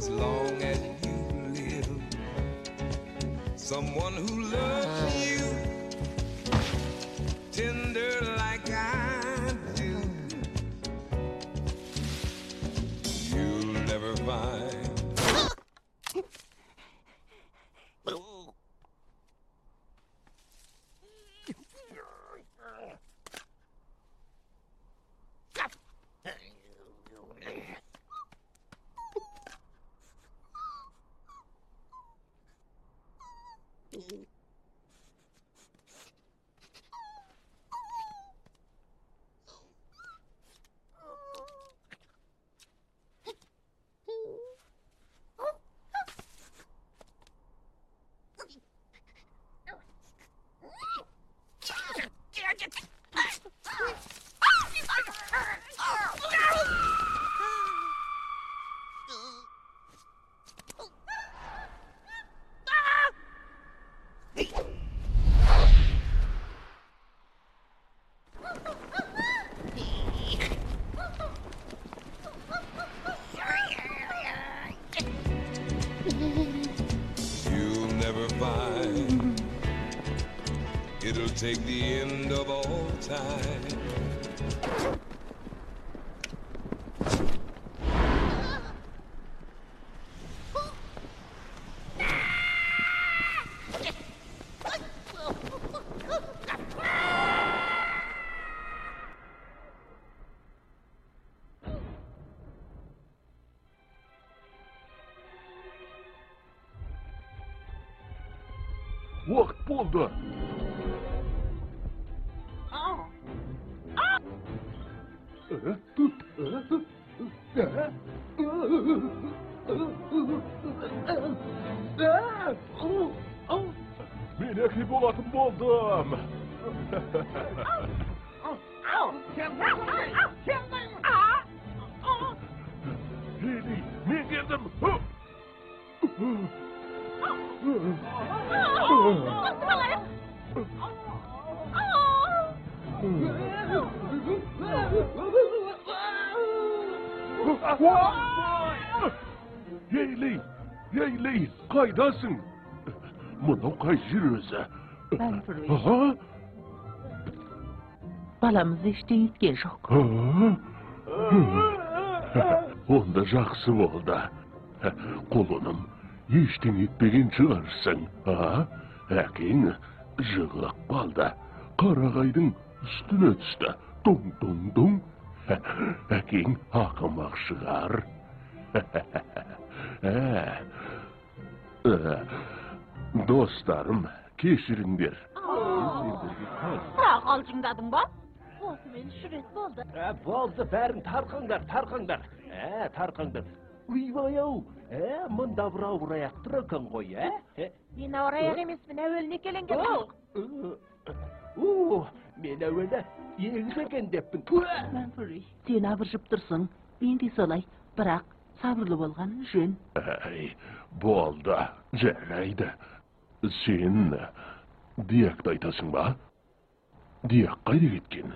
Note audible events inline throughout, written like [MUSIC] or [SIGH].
as long as you live. Someone who loves take the end of all time. Work, Buddha! Аха? Balamız eşten gitken жоқ. Онда жақсы болды. Құлыным, ештеңе етпеген шығарсың, а? Әкең жығылып қалды. Қарағайдың үстіне түсті. Тұң тұң тұң. Әкең ақымақ шығар. Достарым, кешіріңдер. Бірақ алжыңдадың ба? Осымен шүрет болды. Ә, болды бәрін тарқаңдар тарқаңдар ә тарқаңдар ойбай ау ә мында бір ауыр аяқ тұр екен ғой ә Мен ауыраяқ емеспін, әуеліне келінген о, о, мен әуелі егіз екен деппін сен абыржып тұрсың. Мен де солай, бірақ сабырлы болған жөн. Әй, болды, жарайды. Сен диакты айтасың ба? Диак қайда кеткен?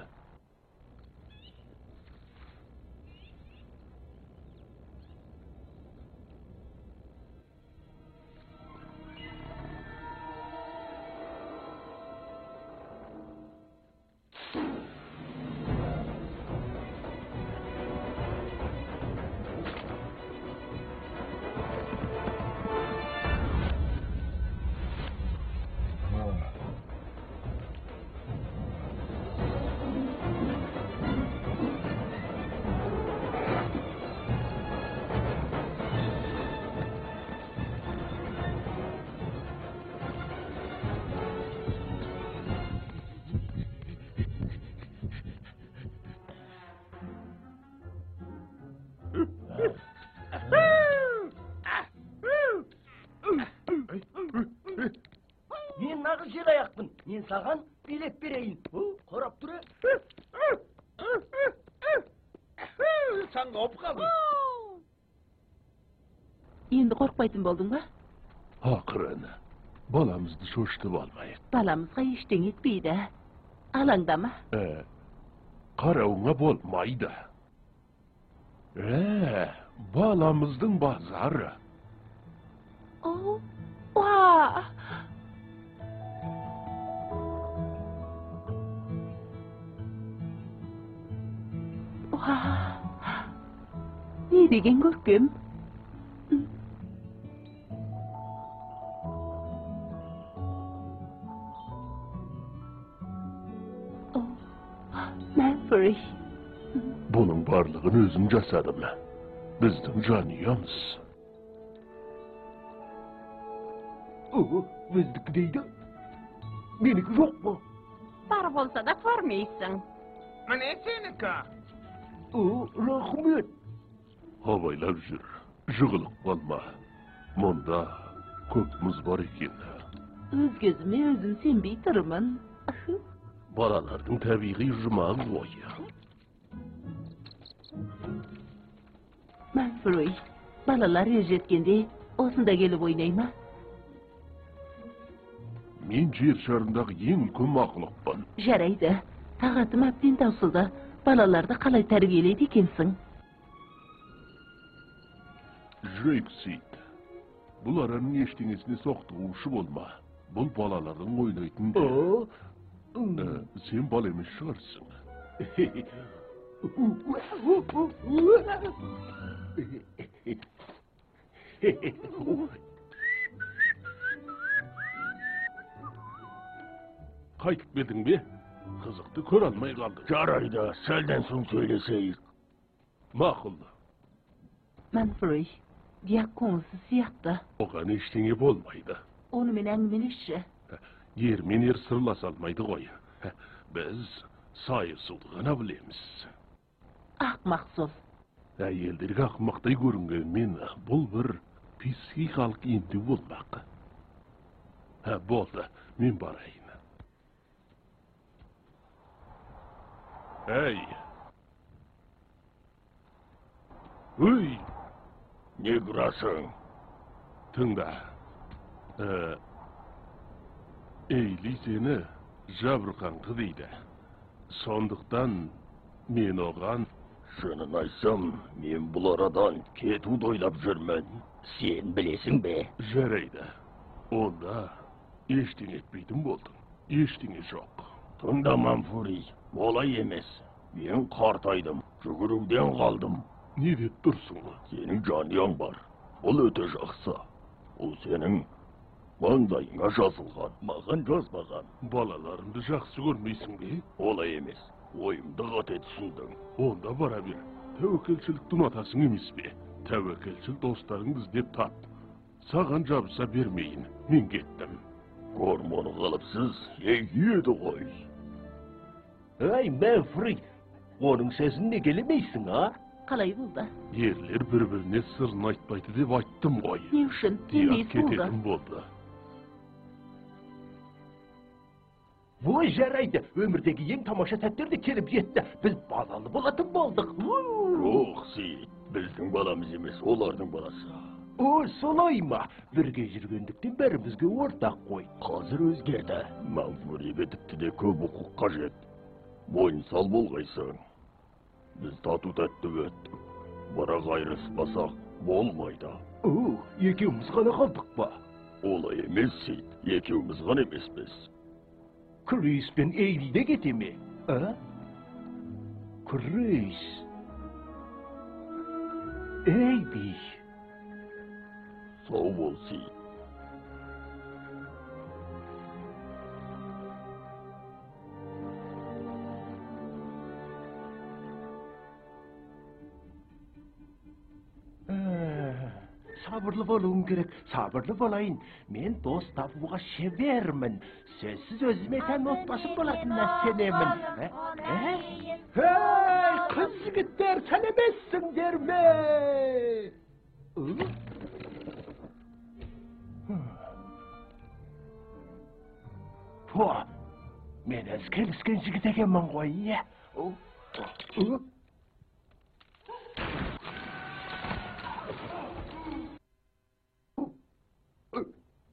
Мен саған билет берейін қарап тұр саңғауып қалдым Енді қорқпайтын болдың ба? Ақырын. Balamızды шошытып алмайық. Баламызға ештеңе етпейді. Алаңдама. Ә, қарауыңа болмайды. Ә, баламыздың базары. Не деген көркем? О, Manfrey. Бұның барлығын өзім жасадым. Біздің жанұямыз. өздікі дейді менікі жоқ па Бар болса да көрмейсің. Міне сенікі. о рахмет Абайлап жүр. Жығылып қалма. Мұнда көп мұз бар екен. Өз көзіме өзім сенбей тұрмын. Балалардың табиғи жұмағы ғой. Manfrey, балалар ер жеткенде осында келіп ойнай ма? Мен жер шарындағы ең үлкен мақұлықпын. Жарайды. Тағатым әбден таусылды. Балаларды қалай тәрбиелейді екенсің? Жүрейік Сейд. Бұл араның ештеңесіне соқтығушы болма. Бұл балалардың ойнайтын... о сен бал емес шығарсың. Қайтып келдің бе? Қызықты көре алмай қалдық. жарайды сәлден соң сөйлесейік Мақұл. Диаконсы сияқты. Оған ештеңе болмайды. Онымен әңгімелесші. Ер мен ер сырласа алмайды ғой. Біз сайысуды ғана білеміз. Ақмақ сол. Әйелдерге ақымақтай көрінгенмен бұл бір психикалық емдеу болмақ. Болды, мен барайын. Әй! Өй! Не кұрасың Тыңда. Эйли сені жабырқаңқы дейді. Сондықтан мен оған шынын айтсам мен бұл арадан кетуді ойлап жүрмін сен білесің бе жарайды. Онда ештеңе етпейтін болдың. Ештеңе жоқ. тыңда манфури олай емес мен қартайдым жүгіруден қалдым Не деп тұрсың? сенің жанұяң бар бұл өте жақсы ол сенің маңдайыңа жазылған маған жазбаған Балаларымды жақсы көрмейсің бе? олай емес ойымды қате түсіндің Онда бара бер. Тәуекелшілікті ұнатасың емес пе? Тәуекелшіл достарыңды іздеп тап. Саған жабыса бермейін. Мен кеттім. гормоны қалыпсыз еді ғой Ай, Мәфри, оның сөзін неге елемейсің, а? Қалай болды? Ерлер бір-біріне сырын айтпайды деп айттым ғой. Не үшін? Кететін болды. Ой, жарайды, өмірдегі ең тамаша сәттер де келіп жетті. Біз балалы болатын болдық. жоқ сейіт біздің баламыз емес олардың баласы О, солай ма? Бірге жүргендіктен бәрімізге ортақ қой. қазір өзгерді манфуриге тіпті де көп оқу қажет мойын сал болғайсың біз тату тәтті өттік бірақ айырыспасақ болмайды О, екеуміз ғана қалдық па? олай емес сейіт екеуміз ғана емеспіз Крис пен Эйли де кете ме? А? Крис. Эйли. сау бол сейіт Сабырлы болуың керек. Сабырлы болайын. Мен дос табуға шебермін. Сөзсіз өзіме тән отбасым болатынына сенемін. Ей, қыз жігіттер сәлемессіңдер ме? Мен аз келіскен жігіт екенмін ғой иә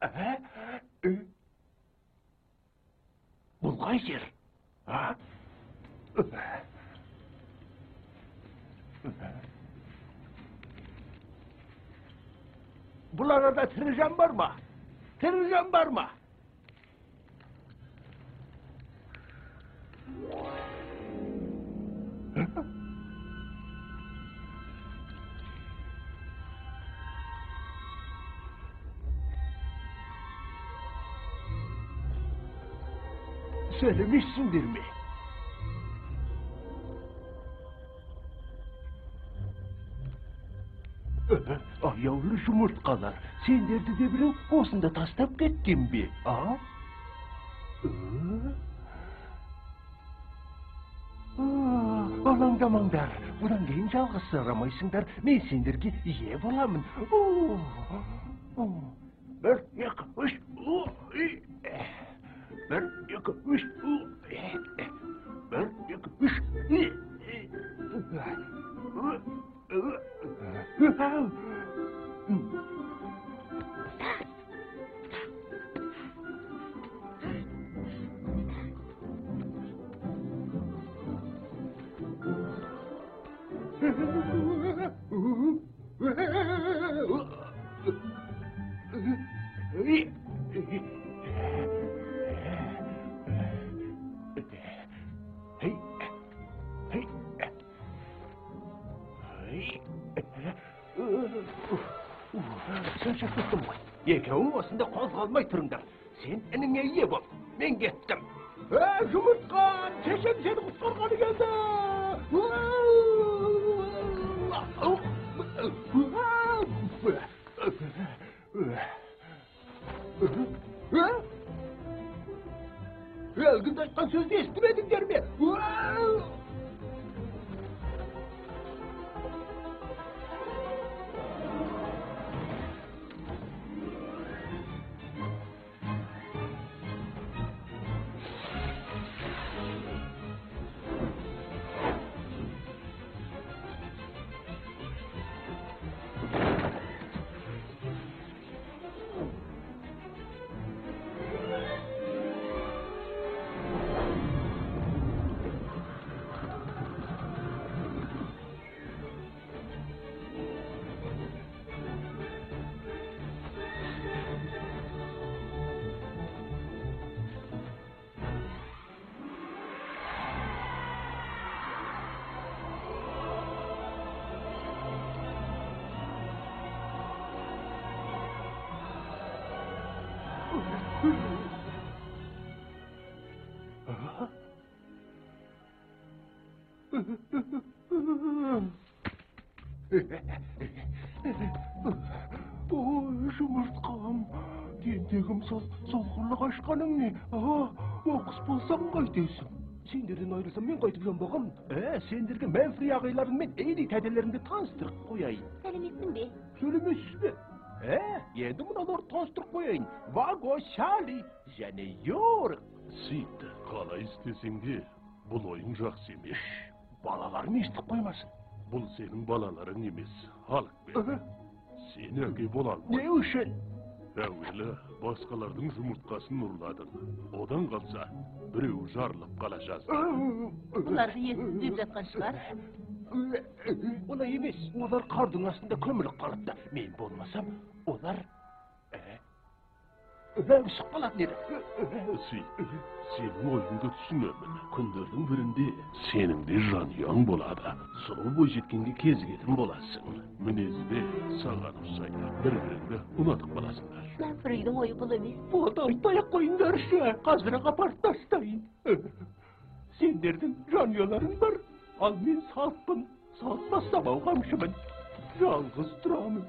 О, о. Ә? Ә? бұл қай жер а бұл арада Söylemişsindir mi? Ay yavru жұмыртқалар, сендерді де біреу осында тастап кеткен бе, а? Алаңдамаңдар, бұдан кейін жалғыз сұрамайсыңдар, мен сендерге ие боламын. Бір, екі, үш, тентегім сол солғырлы қашқаның не? Оқыс болсаң қайтесің? Сендерден айырылсам мен қайтып жанбағам. Ә, сендерге Мәнфри ағайларың мен Эйди тәделеріңді таныстырып қояйын. сәлеметсің бе Сөйлемейсіз бе? Ә, енді мыналарды таныстырып қояйын. Ваго Шали және Йорк. Сит, қалай істесең де, бұл ойың жақсы емес. Балаларым естіп қоймасын. Бұл сенің балаларың емес, халық бе. Сен әке бола Не алмайсың. үшін? Әуелі басқалардың жұмыртқасын ұрладың. Одан қалса, біреу жарылып қала жазды. бұларды ессіз деп жатқан шығар Олай емес. Олар қардың астында көміліп қалыпты. Мен болмасам, олар... Ә, үсіп қалатын еді. Сенің ойыңды түсінемін. Күндердің бірінде сенің де жанұяң болады. Сол бойжеткенге кезігетін боласың. Мінезде саған ұқсайды. Бір-біріңді ұнатып қаласыңдар. мәнфрейдің ойы бұл емес Оны айтпай ақ қойыңдаршы. Қазір-ақ апарып тастайын. Сендердің жанұяларың бар. Ал мен салтпын. Салт бастамау қамшымын. Жалғыз тұрамын.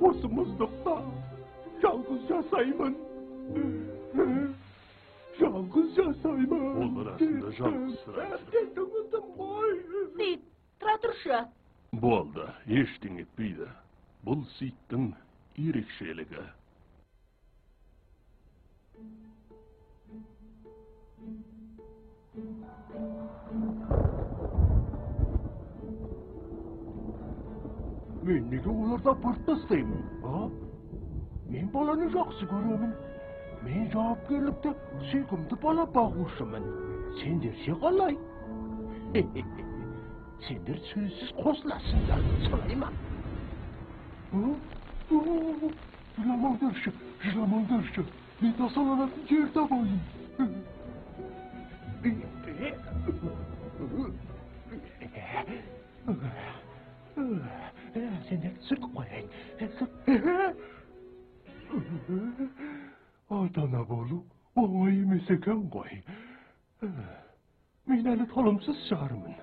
Осы мұздықта жалғыз жасаймын жалғыз жасаймын олаәбден тңылдм ғой сит тұра тұршы болды ештеңе етпейді бұл сейттің ерекшелігі мен неге оларды апарып тастаймын мен баланы жақсы көремін. Мен жауапкерлікті сүйкімді бала бағушымын. Сендерше қалай? [LAUGHS] Сендер сөзсіз қосыласыңдар солай ма жыламаңдаршы жыламаңдаршы мен тасаланатын жер табайын. Сендерді сүртіп қояйын. Adanaboğlu olmayı mese kan koy. Mineli tolumsuz çağırımın.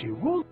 she won't.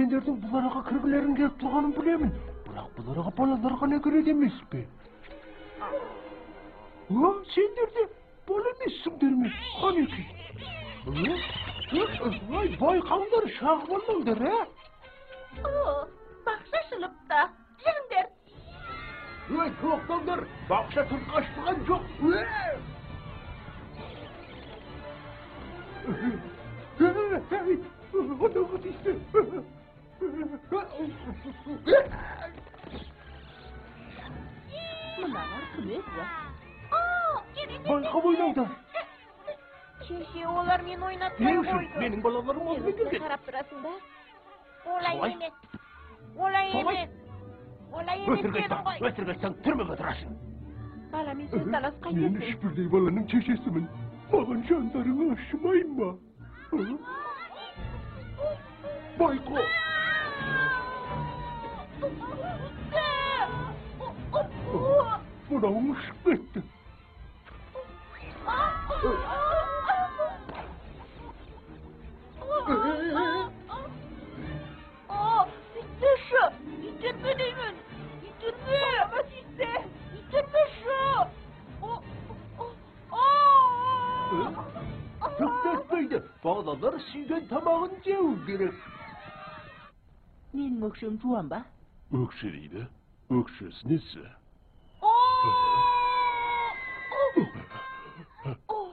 Сендердің бұл араға кіргілерің келіп тұрғанын білемін. Бірақ бұл араға балалар ғана кіреді емес пе? А сендер де бала емессіңдер ме қанекей ай байқаңдар шағып алмаңдар а менің өкшем жуан ба өкше дейді өкшесі несі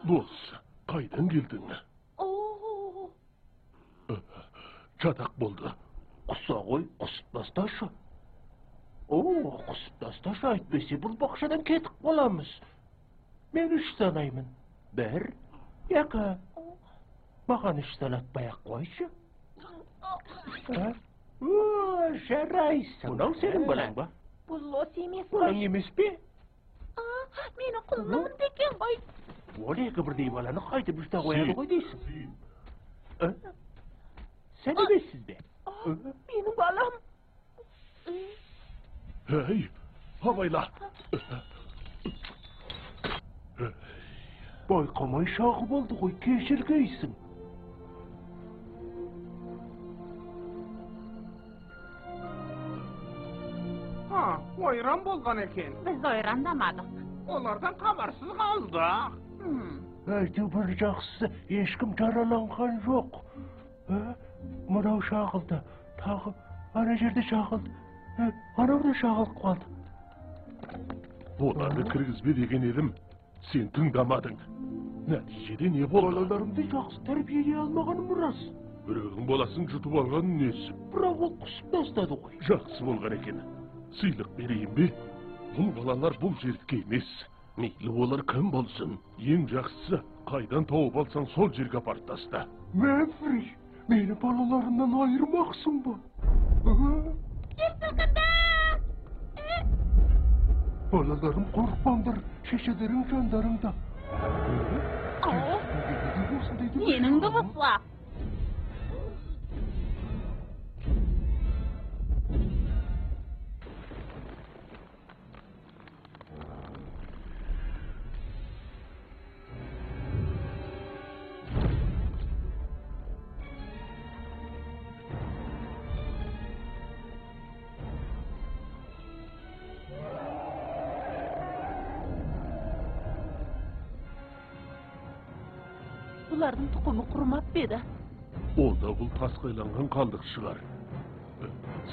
дос қайдан келдің жатақ болды құса ғой құсып тасташы о құсып тасташы әйтпесе бұл бақшадан кетіп қаламыз мен үш санаймын бір екі маған үш санатпай ақ қойшы жарайсың. Мынау сенің балаң ба Bu? Los емес балаң қой. емес пе meni құлыным декен ғой. он екі бірдей баланы қайтып ұста қояды ғой дейсің ә? сен емессіз бе Benim balam. әй абайла байқамай шағы болды ғой кешіргейсің Oyran bolgan eken. біз ойрандамадық habersiz kaldık. Hmm. әйтеуір жақсысы ешкім жараланған жоқ мынау шағылды тағы ана жерде шағылды анау да шағылып қалды оларды кіргізбе деген едім сен тыңдамадың нәтижеде не болды балаларымды жақсы тәрбиелей алмағаным рас біреудің баласын жұтып алған несі бірақ ол құсып тастады ғой жақсы болған екен сыйлық берейін бе бұл балалар бұл жердікі емес мейлі олар кім болсын ең жақсысы қайдан тауып алсаң сол жерге апарып таста мәфриш мені балаларымнан айырмақсың ба балаларым қорықпаңдар шешелерің жандарыңда менің дыбысы бұл тасқайланған қалдық шығар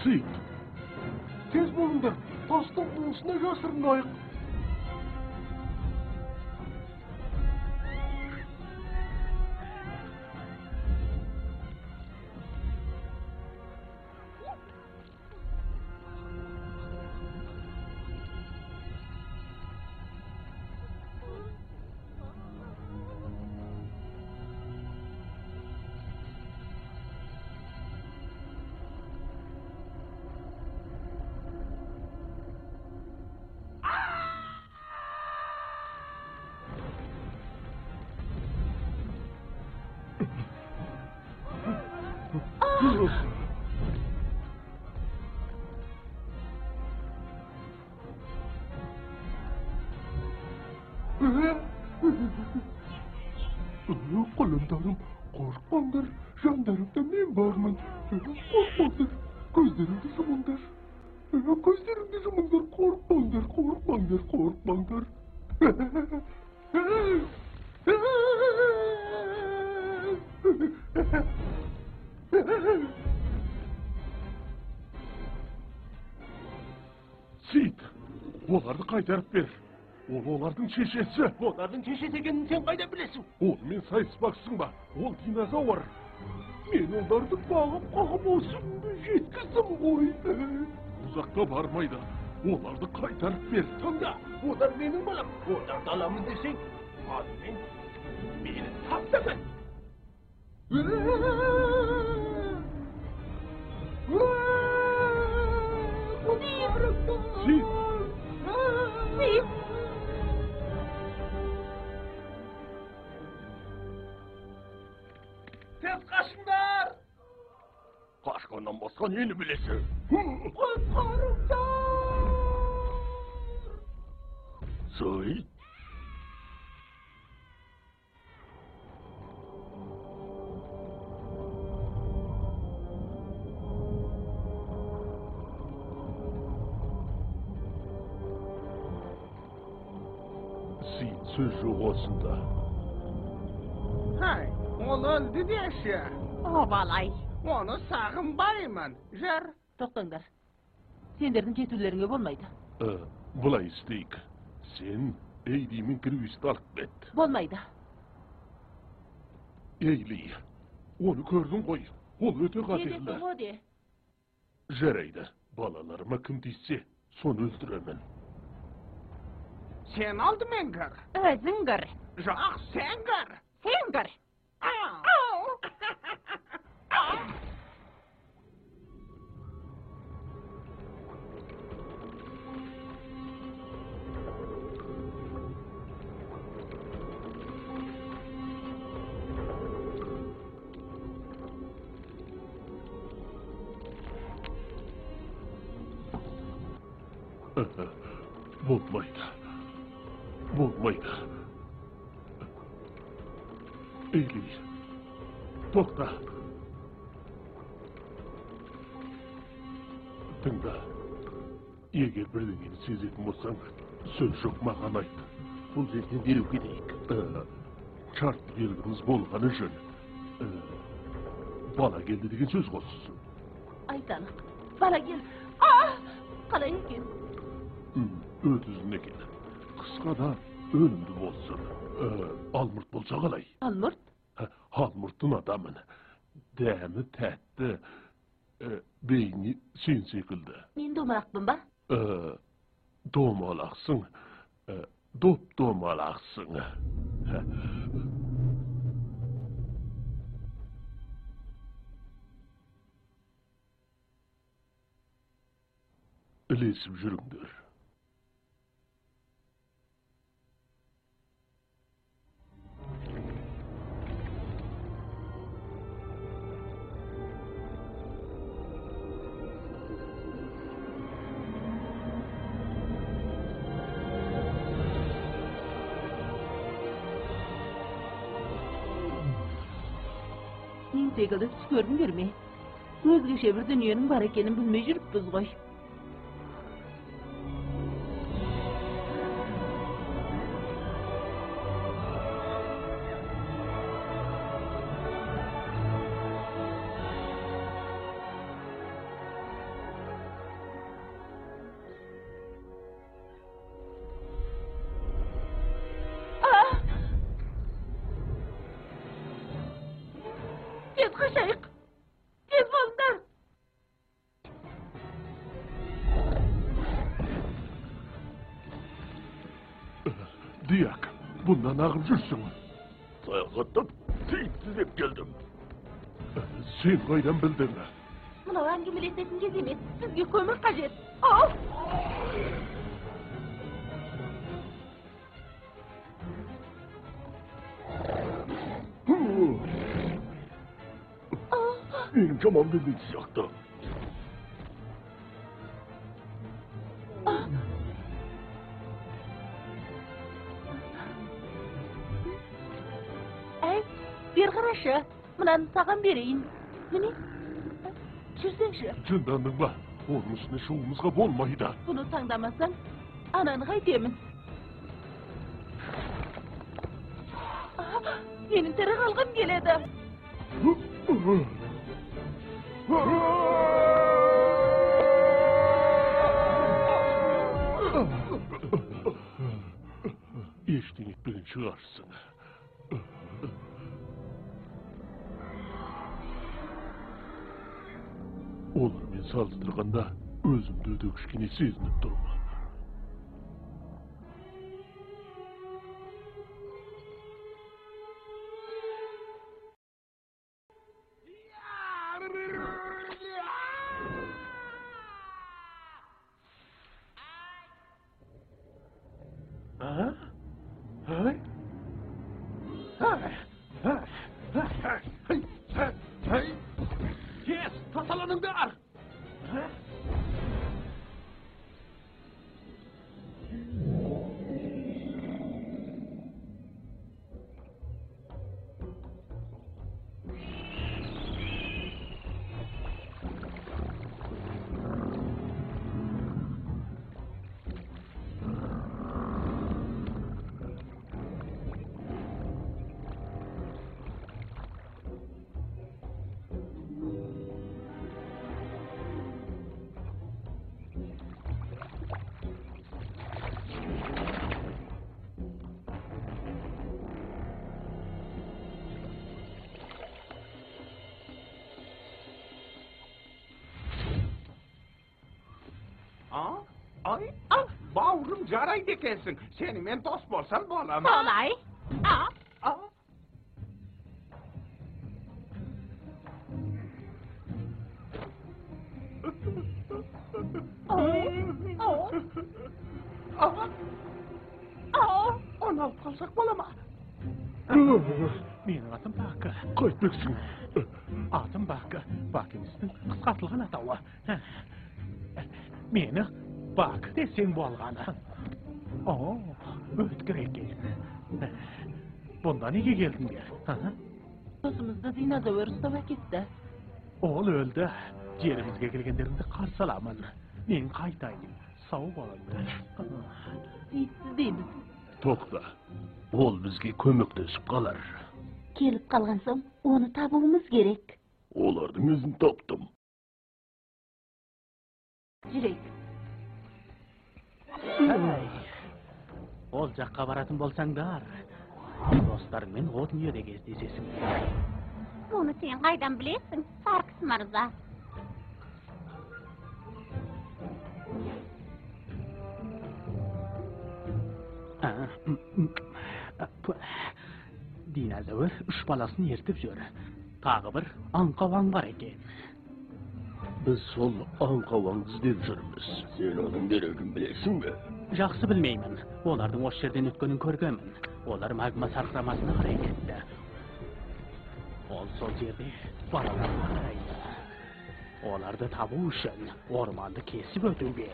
сейіт тез болыңдар korkmanglar. Sit, olardı kaytarıp ver. Ol olardın çeşesi. Onların çeşit ekenini sen kayda bilesin. Ol men sayıspaksın ba. Ol dinozavr. Men onlardı bağıp kakım olsun. Yetkizdim koy. Uzakta barmaydı. Olardı kaytarıp ver. Sonda, onlar benim balam. Onlar dalamız desen, hadi ben, beni tapsamın. Sit. Sid. Tez kaşınlar. Kaşkandan başka neyini bilesin? Sait. Sit söz yok olsun da. Hay, ol öldü deşe. O balay. Onu sağınbayman. Jer, To'xtanglar. Senderning ketuvlaringga bo'lmaydi. Ee, bulay isteyik. Sen eydiğimin kirvisi alıp et. Bo'lmaydi. Eyli. Onu gördün koy. Ol öte o de. Jereyde. Balalarıma kim diyse son öldüremen. sen aldı men gır. Özün gır. Жоқ, sen gır. Sen gır. Bulmaydı. Tokta. Tыңда. Егер бірдеңені сезетін болсаң, сөз жоқ маған айт. Бұл жерден дереу кетейік. Шарт белгіміз болғаны жөн. Ә, бала келді деген сөз қоссын. Aytaliq. Bala kel. Ah! Qalay ekan? Ödüzün ekan. Qisqada ölümlü bolsun. Ee, almurt bolsa qalay. Hamurt'un adamını. Demi tetti. E, beyni sin sıkıldı. Min domalak bumba? E, domalaksın. E, dop domalaksın. Ilesim jürümdür. Men sekildi tush ko'rdinglarmi? O'zgacha bir dunyoning bor ekanini bilmay yuribmiz qo'y. Ağır жүрсің. Саяхаттап, сейітсіз деп келдім. Sen qaydan bildin? Mınау әңгімелесетін кез емес. Сізге көмір қажет. Ау! Benim çamam bildiğin siyahtı. Bir qarashi. Mınanı sagan bereyim. Mini? Çirsenşi. Cındandın ba. Onun üstüne şovumuzga bolmaydı. Bunu tandamasan, ananı haydemin. Benim yüksekini sizin durma. Yes, tasalanın da ar. Ay, ah, bağrım caray dikensin. Seni ben dost bolsam bolamam. Olay. Bunda nege geldin der? Ha? Dostumuzda dinozavr ustava ketdi. Oğul öldü. Yerimizge gelgenlerinde karsalamın. Men kaytayım. Sağ bolun. Siz deymiz. Tokta. Ol bizge kömekleşip kalar. Kelip kalgan soň onu tabymamız gerek. Olardyň özüni tapdym. Jirek. Hey. Ol jakka baratın bolsaň dar. Dostlarım men ot niýede gezdisesin. Bunu sen kaydan bilesin, Sarkis Marza. Dinozavr üç balasyny ýertip jör. Tagy bir anqawan bar eken. Biz sol anqawan izdep жүрmüz. Sen onun deregin bilesinmi? Jaksy bilmeýmin. Olardyň oş ýerden ötkenini görgenmin. Olar magma sarkramasyna garay ketdi. Ol sol ýerde balalar garaydy. Olardy tabu üçin ormandy kesip ötüge.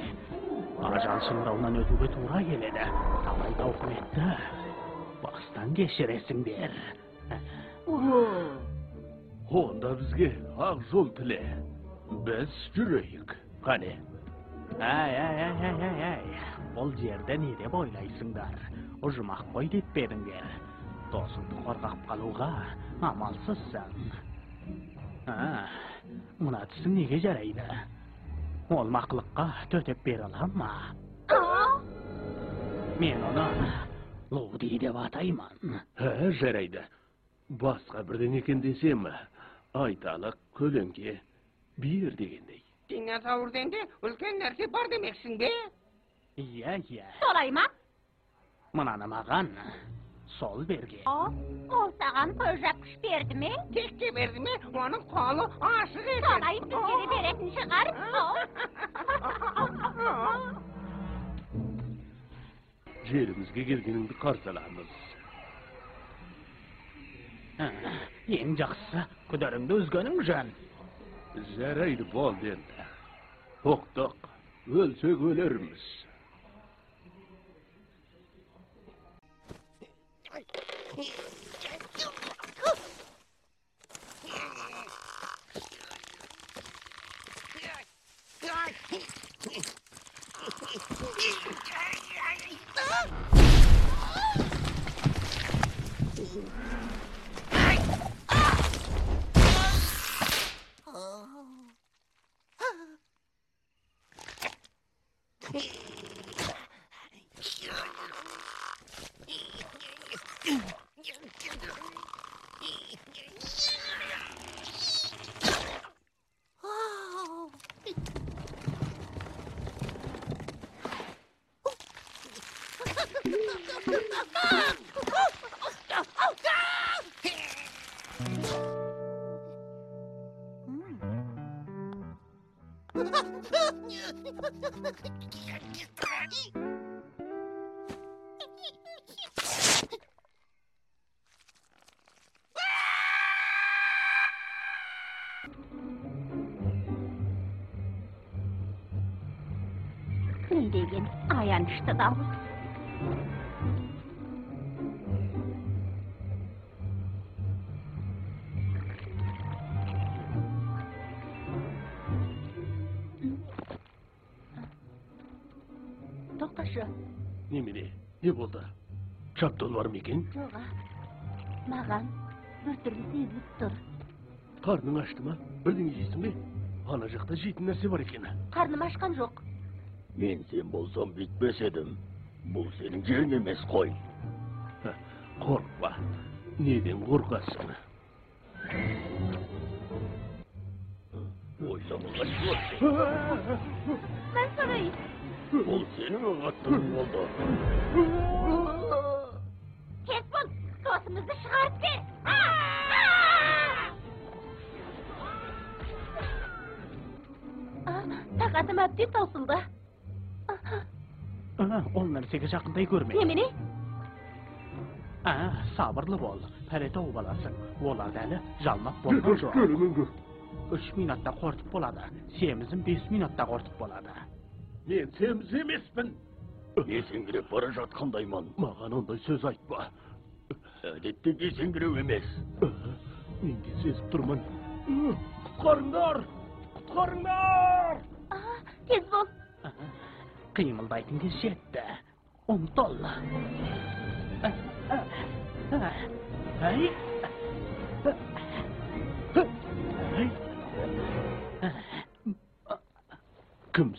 Ajan sınırından ötüge tuğra geledi. Sabay tavuk etti. Bastan geçiresin der. Honda bizge ak jol tile. Biz jüreyik. Kani? Ay ay ay ay. Ol yerde nire boylaysınlar. Ujumak koy dip beringer. Dosundu korkak kaluga amalsızsan. Ha, muna tüsün nege jaraydı. Ol maklıkka tötep ber alamma. Aa, Men onu Ludi dep atayman. He, jaraydy. Başka birden eken desem, aytalık kölenki bir degendey. Dinozavr dendi, ulken nerse bar demeksin be. Iya iya. solayma. Mınanı magan. Sol berge. O, o sagan pöjap kuş berdi mi? Tekke verdi mi, onun kolu aşık eder. Solayıp bizleri beretin çıkar. [LAUGHS] O. Jerimizge gelgeningdi karsalamız. Ha, Eng jaksysı kudaryňda özgeniň jan. Jaraydy bol dendi. Toktok, ölsek ölermiz. Yeah. Шаптал бар ма екен жоға маған біртүрлі сезіліп тұр қарның ашты ма бірдеңе жейсің бе ана жақта жейтін нәрсе бар екен қарным ашқан жоқ мен сен болсам бүйтпес едім бұл сенің жерің емес қой қорықпа неден қорқасың ойламаған сұрай бұл сенің ағаттығың болды тағатым әбден таусылды ол нәрсеге жақындай көрме немене а сабырлы бол пәле тауып аласың оларды әлі жалмап болған жоқ үш минутта қорытып болады семізін бес минутта қорытып болады мен семіз емеспін есеңгіреп бара жатқандаймын маған ондай сөз айтпа әдетте есеңгіреу емес менде сезіп тұрмын құтқарыңдар құтқарыңдар тез бол қимылдайтын кез жетті ұмтыл әй кім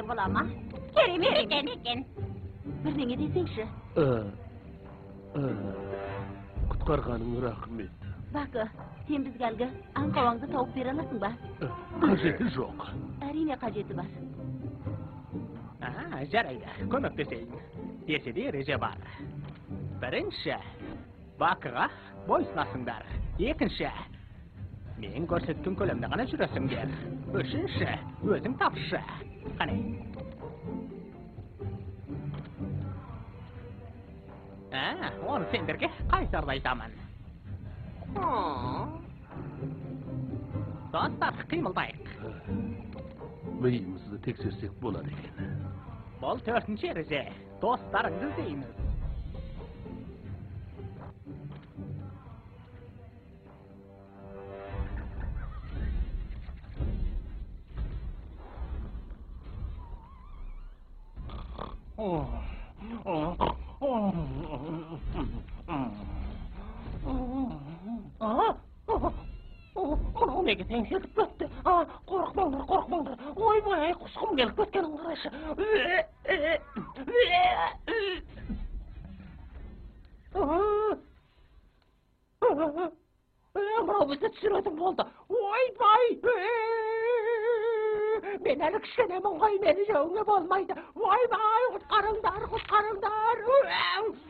осындай бола ма керемет екен екен бірдеңе десеңші құтқарғаның рахмет бакы сен бізге әлгі аңқауаңды тауып бере аласың ба қажеті жоқ әрине қажеті бар а жарайды көмектесейін десе де ереже бар бірінші бакыға бойсынасыңдар екінші мен көрсеткен көлемде ғана жүресіңдер үшінші өзің тапшы қане а оны сендерге қайсарды айтамын достар қимылдайық миымызды тексерсек болады екен бұл төртінші ереже достарыңды іздейміз мынау неге теңселіп кетті қорықпаңдар қорықпаңдар ойбай құсқым келіп кеткенін қарашы Mынау бізді түсіретін болды. Ойбай! Мен әлі кішкенемін ғой, мені жауыңа болмайды. around.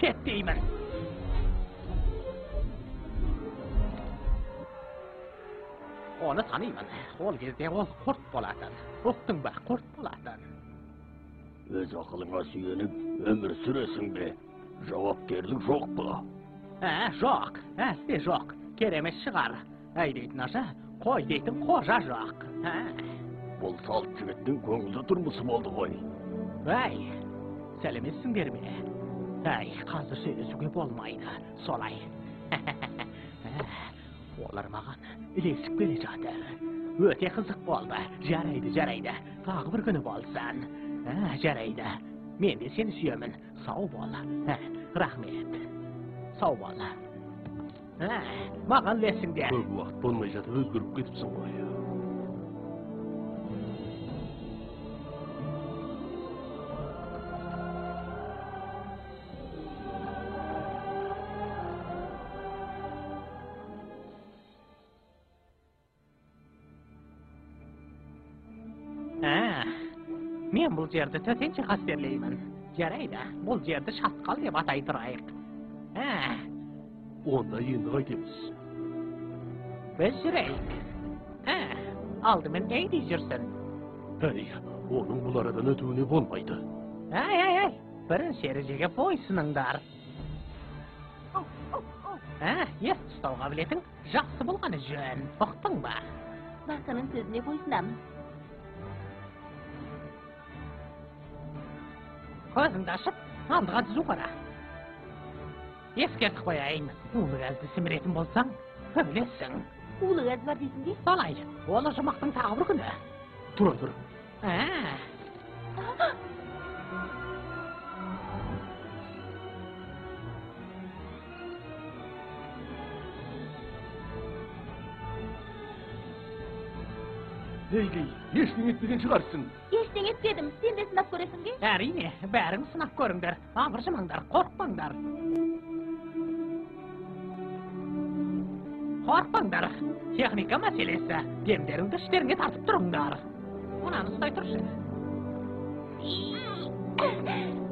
Деймін. Оны танимын. Ол кезде ол құрт болатын. Ұқтың ба, құрт болатын. өз ақылыңа сүйеніп өмір сүресің бе жауапкерлік жоқ па Ә, жоқ, әсте жоқ. Керемет шығар. Әй дейтін аша, қой дейтін қожа жоқ. Ә, бұл салт жігіттің көңілді тұрмысы болды ғой әй, сәлеметсіңдер ме? Әй, қазір сөйлесуге болмайды. Солай. Олар маған ілесіп келе жатыр. Өте қызық болды. Жарайды, жарайды. Тағы бір күні болсын. Жарайды. Мен де сені сүйемін. Сау бол. Рахмет. Сау бол. Маған ілесіңдер. көп уақыт болмай жатып өзгеріп кетіпсің ғой бұл жерді төтенше қастерлеймін. Жарайды, бұл жерді шатқал деп атай тұрайық. Ә, онда енді қайтеміз біз жүрейік. Ә, алдымен дей жүрсін? әй оның бұл арадан өтуіне болмайды Әй, әй, әй, бірінші ережеге бойсыныңдар. Ә, ес ұстау қабілетің жақсы болғаны жөн, ұқтың ба? Бақының сөзіне бойсынамын. Көзіңді ашып, алдыға түзу қара. Ескертіп қояйын, улы газды сіміретін болсаң, өлесің. Улы газ бар дейсің бе? Солай, ол жұмақтың тағы бір күні. тұра тұр Ә, ейгей ештеңе етпеген шығарсың Ештеңе етпедім. Сен де сынап көресің бе? әрине, бәрін сынап көріңдер. Абыржымаңдар, қорықпаңдар. Қорықпаңдар. Техника мәселесі. Демдеріңді іштеріңе тартып тұрыңдар. Мынаны ұстай тұршы.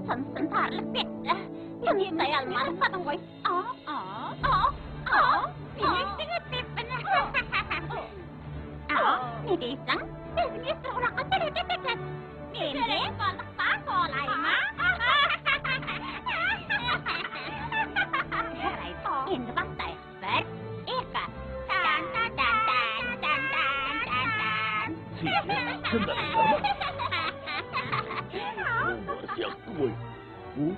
Сынсын тарлық бетті. Мен етай алмадым ғой. А, а, а, а, мен ештеңе етпеппін. А, не дейсің? Біздің естір. Sendiri kontak sekolah ima. In the bus expert, Eka. Dan dan dan dan dan dan dan dan. Sebentar, sebentar. Siapa kau? Huh?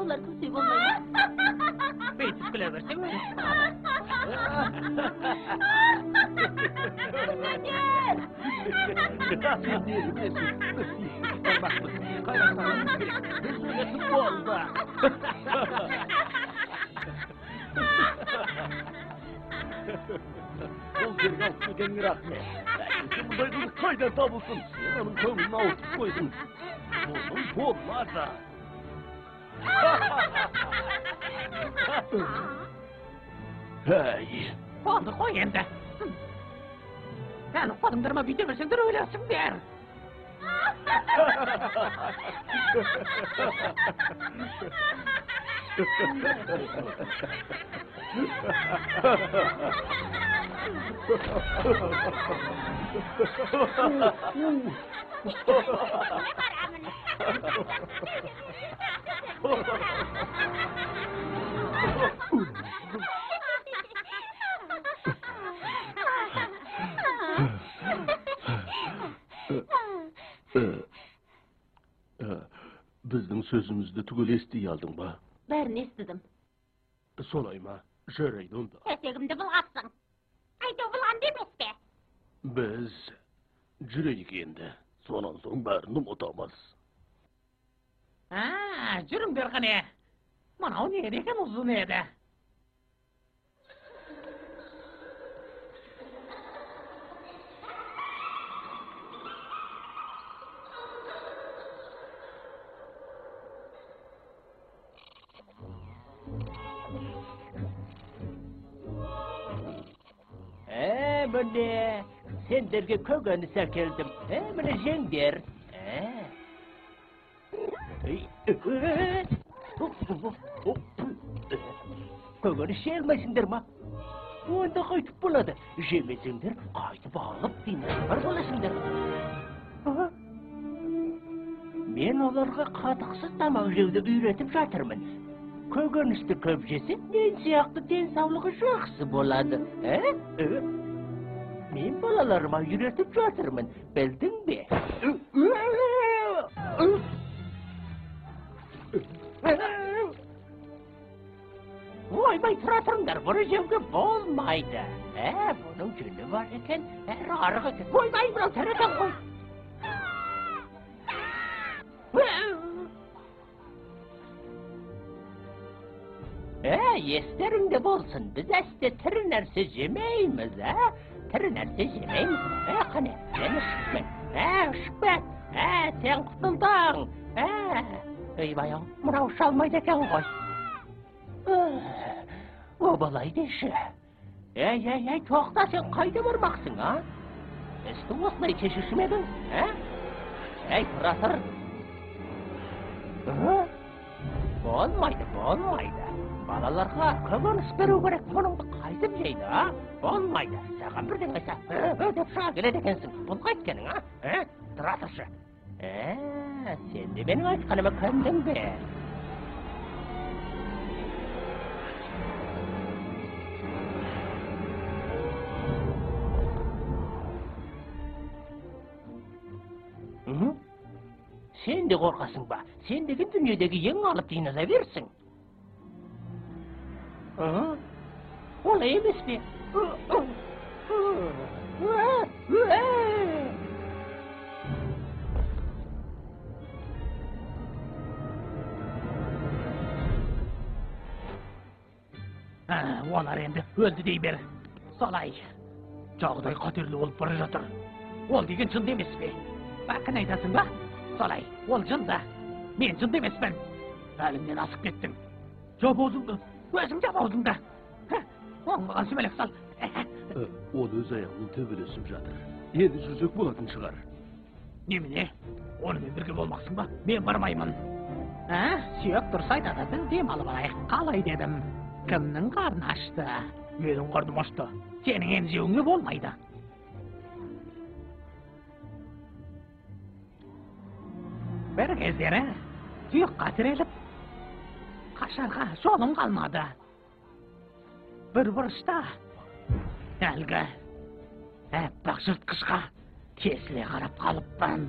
Ular kulsuy bo'lmaydi. Beytib güleversin mi? Бұл жерге алып келгеніңе рахмет. Әкесі мұндай қызық қайдан табылсын? Сен оның көңілін ауыртып bunun bulmaz ha. Hey. Oldu koy yerine. Sen konumlarıma bitirmesindir öylesin der. [LAUGHS] Bizim sözümüzde Tugul esti yaldım ba. Бәрін естідім. Солай ма? Жарайды онда. Әтегімді былғапсың. Айту былған демес пе? Біз жүрейік енді. Сонан соң бәрін ұмытамыз. Ha, жүріңдер қане. Мынау не екен ұзын еді. Senderge kögönüs keldim. Ee, mine jengder. Ee. Ey, ee, Kögönüs jelmesindir ma. Onda qaytıp buladı. Jemesindir, qaytıp alıp dinler bolasındır. Aha. Men olarga qatiqsiz tamaq jewdi үйретip жатырмын. Kögönüstü köpçesi men siyaktı densavlığı жақсы болады. He? Ee? Men balalarıma үйретip жатырмын. Bildin mi? Ойбай тұра тұрыңдар, бұны жеуге болмайды. Ә, бұның жүні бар екен, әрі арығы екен. Ойбай, мынау тірі екен ғой. Ә, естеріңде болсын, біз әсте тірі нәрсе жемейміз, ә? Тірі нәрсе жемейміз. Ә, қане, сен ішікпен. Ә, ішікпен. Ә, сен құтылдың. Ә, ойбай, ау, мынау шалмайды екен ғой. O balay deşi. Ey ey ey çok da sen kayda varmaksın ha? Esті осылай шешішмедің, ә? Ей, тұра тұр. Болмайды, болмайды. Балаларға көміріс беру керек, мұныңды қайтып жейді, а? Болмайды. Саған бірден айтса, «Ә, деп шыға келеді екенсің. Бұл қайткенің, а? Ә? Тұра тұршы. Ә, сен де менің айтқаныма көндің бе? Hı? Sen de korkasın ba. Sen de dünyadaki yeni alıp dinleyebilirsin. Hı? Olay emes mi? Ha, Onlar endi öldü dей бер. Солай. Жағдай қатерлі болып бара жатыр. Ол деген шын емес пе? Бақын айтасың ба? Солай, ол жын да. Мен жын емеспін. Әлімнен асып кеттің. Жап аузыңды. Өзің жап аузыңды. Оңбаған сүмелек сал. Ол өз аяғының төбелесіп жатыр. Енді жүрсек болатын шығар. Немене? Онымен бірге болмақсың ба? Мен бармаймын. А, сүйек тұрса айтады, біз дем алып алайық. Қалай дедім. Кімнің қарны ашты? Менің қарным ашты. Сенің енжеуіңе болмайды. Бір кездері тұйыққа тіреліп, қашарға жолым қалмады. Бір бұрышта әлгі әппақ жыртқышқа Tesle qarap qalıpman.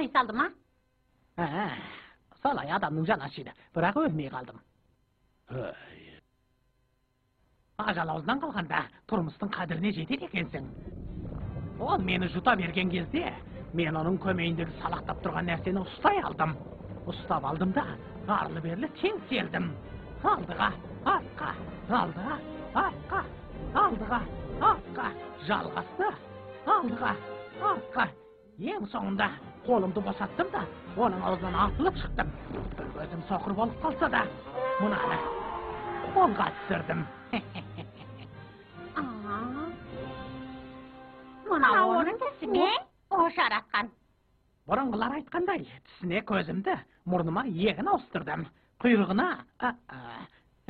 O seni qılğay saldıma? Ha. Salay adamның жанашыйды, бірақ өлмей қалдым. Ажал аузынан қалғанда тұрмыстың қадіріне жетеді екенсің. Ол мені жұта берген кезде, мен оның көмейіндегі салақтап тұрған нәрсені ұстай алдым. Ұстап алдым да, арлы берлі теңселдім. Алдыға, артқа, алдыға, артқа, алдыға, артқа, жалғасты. Алдыға, артқа. Ең соңында қолымды босаттым да, оның аузынан атылып шықтым. Бір көзім соқыр болып қалса да, мынаны қолға түсірдім. Onun tesine o şaratkan. бұрынғылар айтқандай түсіне көзімді мұрныма егін ауыстырдым құйрығына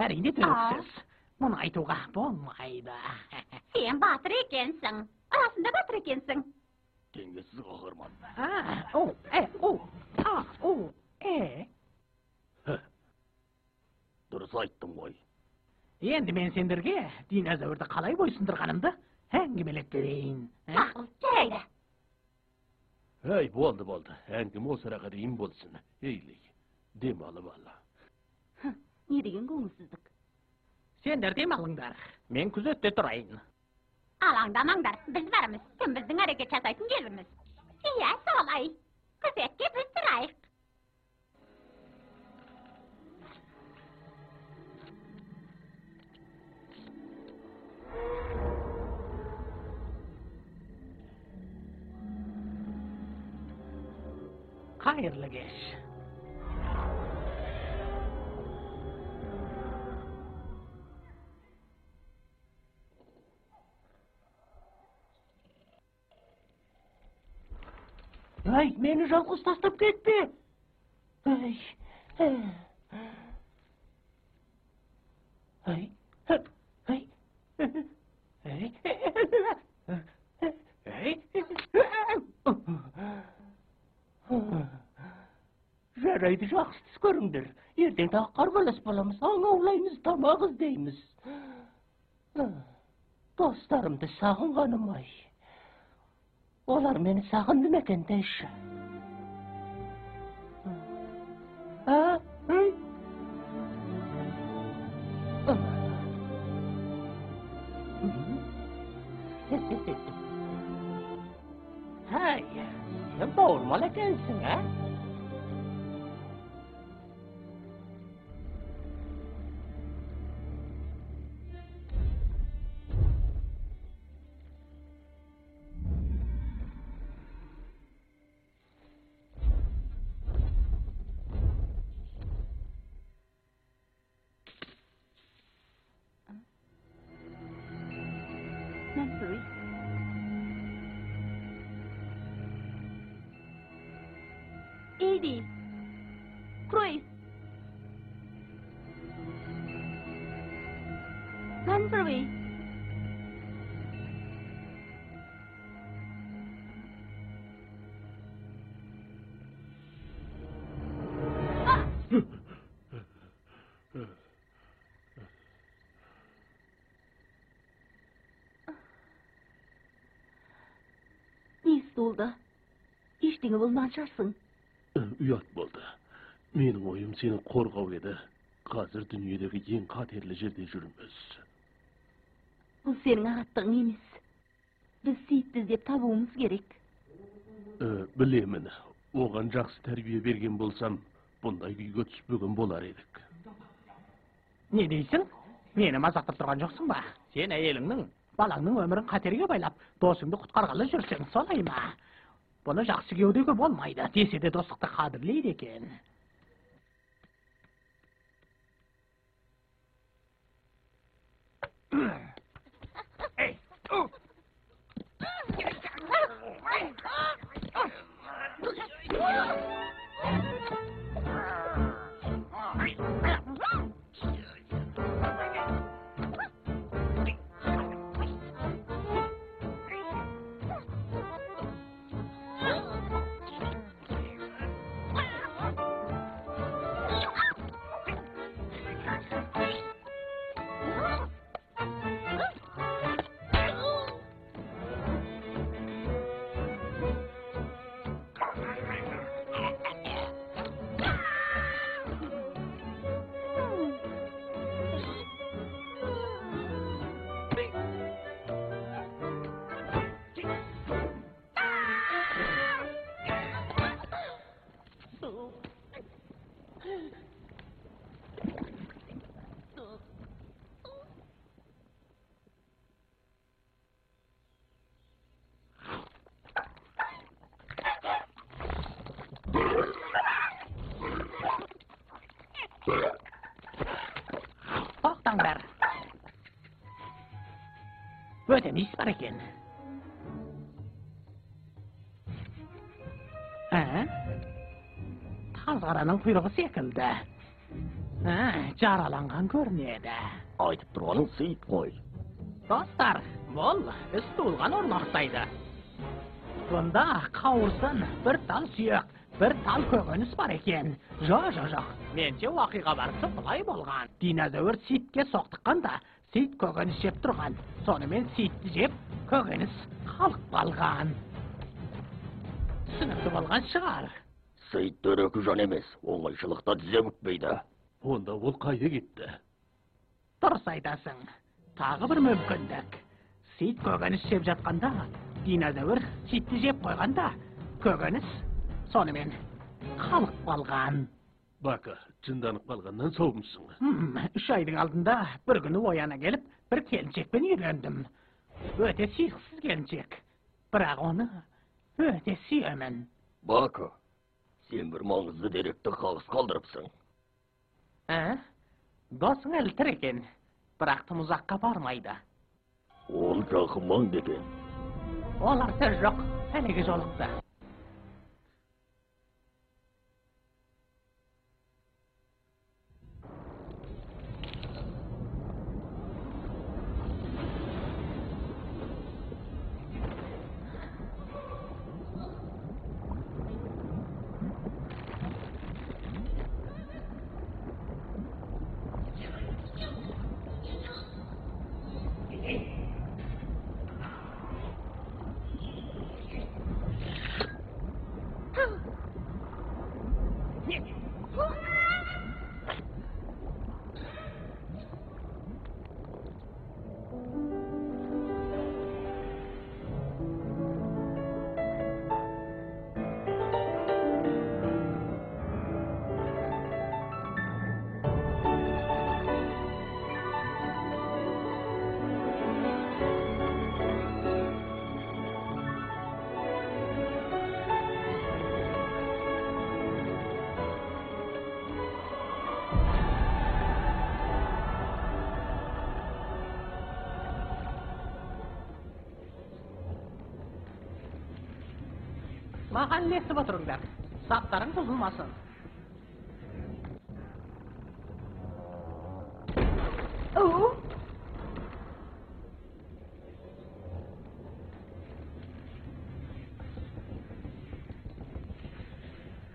әрине түріксіз мұны айтуға болмайды Sen batır ekensin. Arasında batır ekensin. Dengesiz kahraman. А, о, ә, о, а, о, ә. Dürüst ayttın koy. енді мен сендерге динозаврды қалай бойсындырғанымды әңгімелеп берейін ә? Sağıl çereyde. Hey, bo'ldi, bo'ldi. Әңгіме осы араға дейін болсын. Dem alып ala. Ne degen көңілсіздік. сендер дем алыңдар мен күзетте тұрайын Alаңдамаңдар, biz varımız. Sen bizden hareket жасайтын gelimiz. İyi, solay. Küzetke biz durayıq. қайырлы кеш Ay, meni жалғыз тастап кетпе. Ay. Жарайды, жақсы түс көріңдер. Ертең тағы қарбалас боламыз, аң аулаймыз, тамақ іздейміз. Достарымды сағынғаным ай. Олар мені сағынды ма екен деші. А? М? Hay, sen boğulmalı ekensin ha? İyi değil. Cruyff. Gunbury. Ah! [LAUGHS] İyi Sulda. İçtiğini bulmaçarsın. Uyat болды. Менің ойым сені қорғау еді. Қазір дүниедегі ең қатерлі жерде жүрміз. Bu senin arattığın emas. Biz Seyit izlep tabuğumuz gerek. Ee, bilemin, oğan жақсы tärbiye bergen bolsam, bunday güýge düşbögen bolar edik. Ne deysin? Meni mazaqtap turgan joksun ba? Sen äýeliňiň, balaňyň ömrüň kateriге baylap, dosyňdy gutgargaly jürseň solayma. Bunu jakşy göwdege bolmaýdy. Dese de dostlukda kadirleydi eken. Toktaňlar. Nis bar eken? Ha? Tazgaranyň kuyrugy sekildi. Ha, jaralangan görnýärdi. Aytyp turganing Seyit goý. Dostlar, bol, istulgan ornaqdaydı. Bunda kavursun bir tal suyaq, bir tal kögönis bar eken. Jo, jo, jo. Mence waqiga barsa bulay bolgan. Dinozavr sitke soqtıqqanda sit kögönis jep men sitni jep, kögönis qalıp qalgan. Sınıfı bolgan şıgar. Seyit dörökü jan emes, oňaýçylykda dize bütmeýdi. Onda ol kayda gitti. Dұрыс айтасың. Тағы бір мүмкіндік. Сейт көкөніс жеп жатқанда, динозавр ситті жеп қойғанда, көкөніс сонымен қалып қалған. Baka, kalgandan soğumsun. Hmm, үш айдың алдында бір күні ояна келіп, бір келіншекпен үйлендім. Өте сүйіксіз келіншек. Бірақ оны өте сүйемін. Baka, sen bir maňyzly derekde kagys kaldyrypsyň. Ә? Досың әлі тір екен. Бірақ тым ұзаққа бармайды. Ol jahymman degen. Олар тір жоқ, әлігі жолықты. Ілесіп отырыңдар. Саптарың бұзылмасын.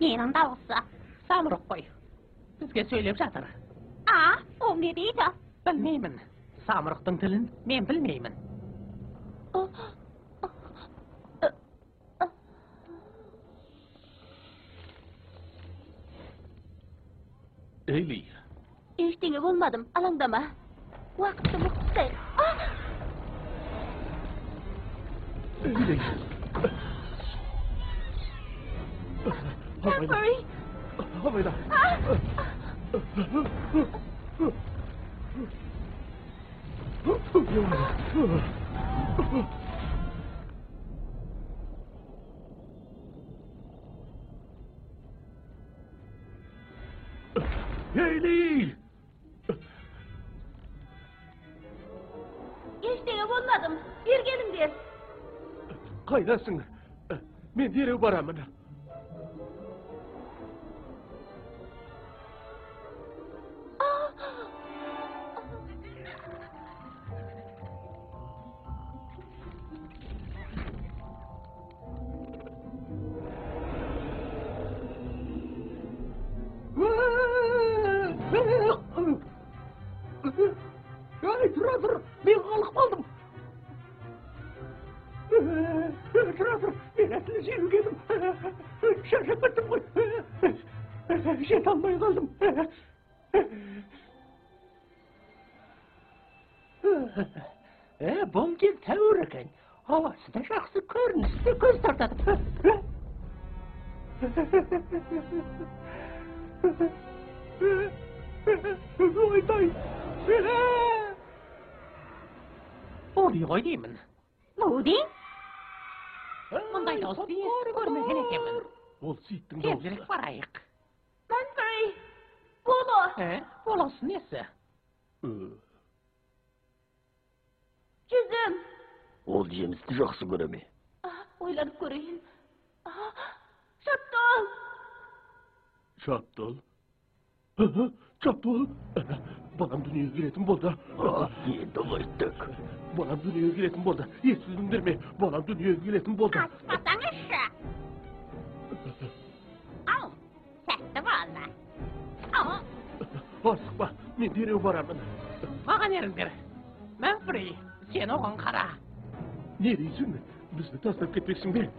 Менің дауысы. Самұрық қой. Бізге сөйлеп жатыр. А, ол не дейді? Білмеймін. Самұрықтың тілін мен білмеймін. 阿登，阿郎大妈，我来制服他。阿！阿梅达！阿梅达！listen. Min direw bara manda. Al. Sette valla. Al. Arsıkma. Men derew baramın. Mаған еріңдер. Manfrey, sen оған қара. Diyorsun? Bizni taslap ketmeksin be.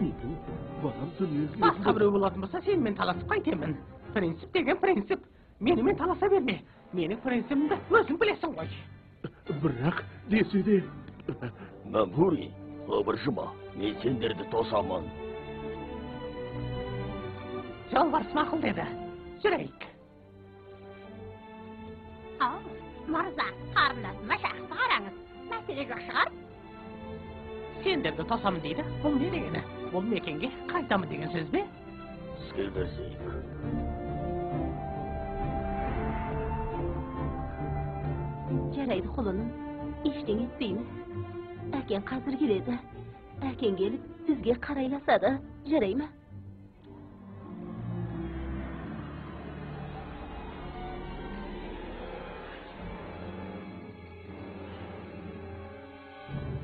Benim balam dünyaya giretim Басқа біреу болатын болса сенімен таласып қайтемін. Принцип деген принцип. Менімен таласа берме. Менің принципімді өзің білесің ғой. Bırak dese de. мәмфури абыржыма мен сендерді тосамын Жолбарыс мақұл деді. Жүрейік. Al. Marza. Karnasıma şahsı aranız. Mesele yok шығар. Сендерді тосамын дейді. Бұл не дегені? Бұл мекенге қайтамын деген сөз бе? іске кірісейік Jaraydi kulunun. İşten ettiğini. Erken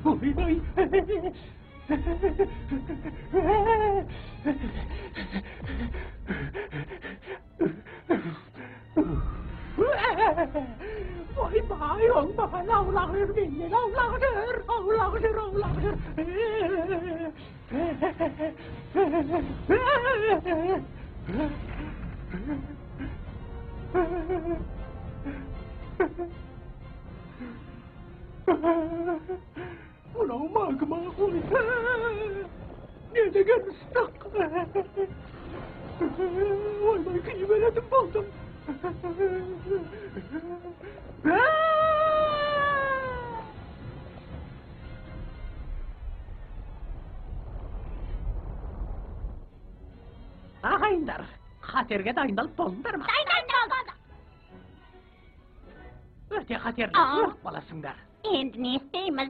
Oei, oei. Mooi baai, jong, baai, nou langer, binnen, nou langer, nou langer, nou langer. Hehehehe lavlanır. Ulan magma koy. Ne de görmüştük. Vay vay kıyımeledim buldum. Ағайындар, қатерге дайындалып болыңдар ма? Daydan Өте қатерлі өрт боласыңдар. Endi ne isteyimiz?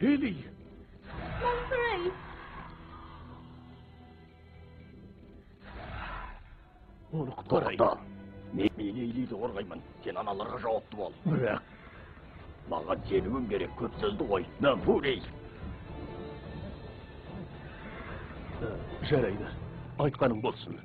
Heli. Manfrey. Onu құтқарайын. тоқта мен мен ейлиді қорғаймын сен аналарға жауапты бол Бірақ маған сенуің керек көп сөзді ғой мәмфури жарайды айтқаның болсын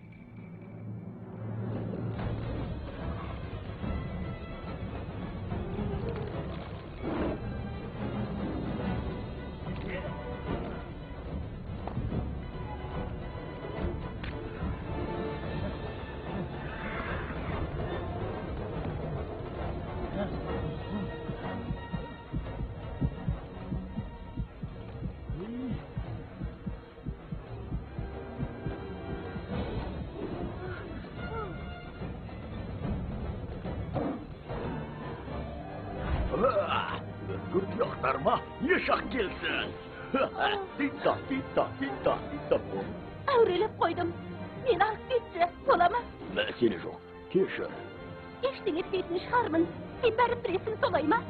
yaşak gelsin. Titta, titta, titta, titta. Әүрелеп қойдым. Мені алып кетші, бола ма? Mesele yok. Keşer. Ештеңе етпейтін шығармын. Сен бәрін білесің солай ма?